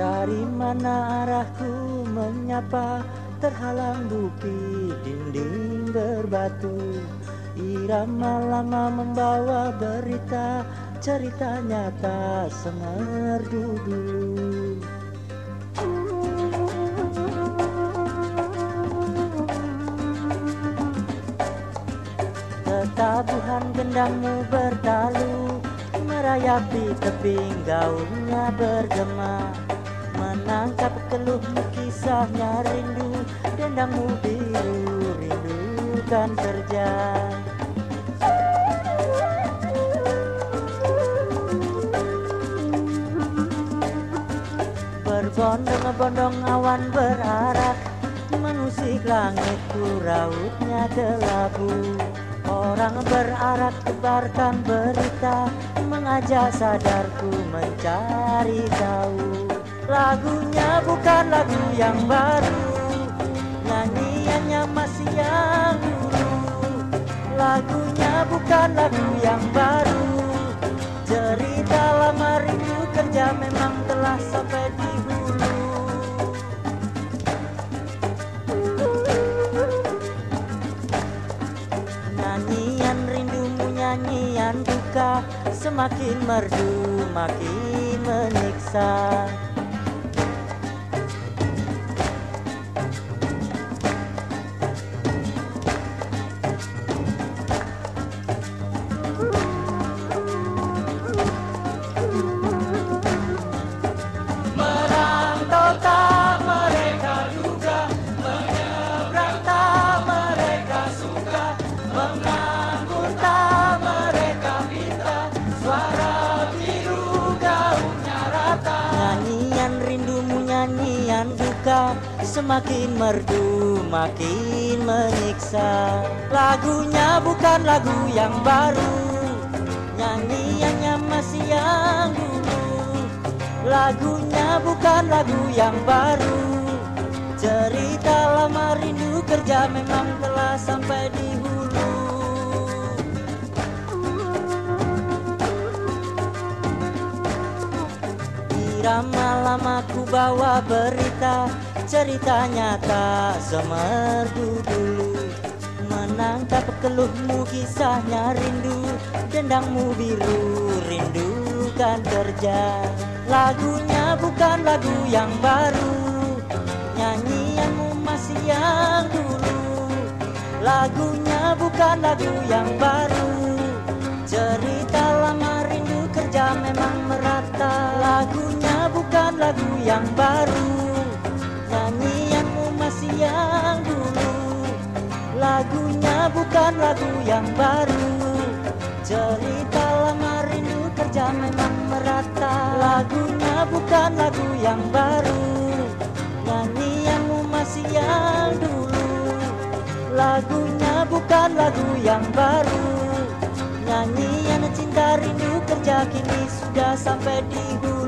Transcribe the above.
Dari mana arahku menyapa Terhalang bukit dinding berbatu. Irama lama membawa berita Cerita nyata semerdu dulu Tetabuhan gendangmu bertalu Merayapi tebing gaungnya bergema Menangkap keluhmu kisahnya rindu Dendangmu biru rindukan terjang Berbondong-bondong awan berarak Mengusik langitku rautnya kelabu. Orang berarak tebarkan berita Mengajak sadarku mencari tahu Lagunya bukan lagu yang baru. Nyanyiannya masih yang dulu. Lagunya bukan lagu yang baru. Cerita lama rindu kerja memang telah sampai di hulu. Nyanyian rindumu nyanyian duka. Semakin merdu makin menyiksa Semakin merdu makin menyiksa. Lagunya bukan lagu yang baru. Nyanyiannya masih yang dulu. Lagunya bukan lagu yang baru. Cerita lama rindu kerja memang telah sampai di hulu Irama lama ku bawa berita Cerita nyata semerdu dulu Menangkap keluhmu kisahnya rindu Dendangmu biru rindukan kerja. Lagunya bukan lagu yang baru Nyanyianmu masih yang dulu. Lagunya bukan lagu yang baru Cerita lama rindu kerja memang lagu yang baru. Nyanyianmu masih yang dulu. Lagunya bukan lagu yang baru. Cerita lama rindu kerja memang merata. Lagunya bukan lagu yang baru. Nyanyianmu masih yang dulu. Lagunya bukan lagu yang baru. Nyanyian cinta rindu kerja kini sudah sampai di hulu